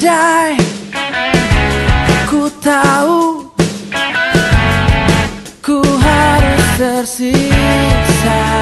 andai ku tahu ku harus tersisa.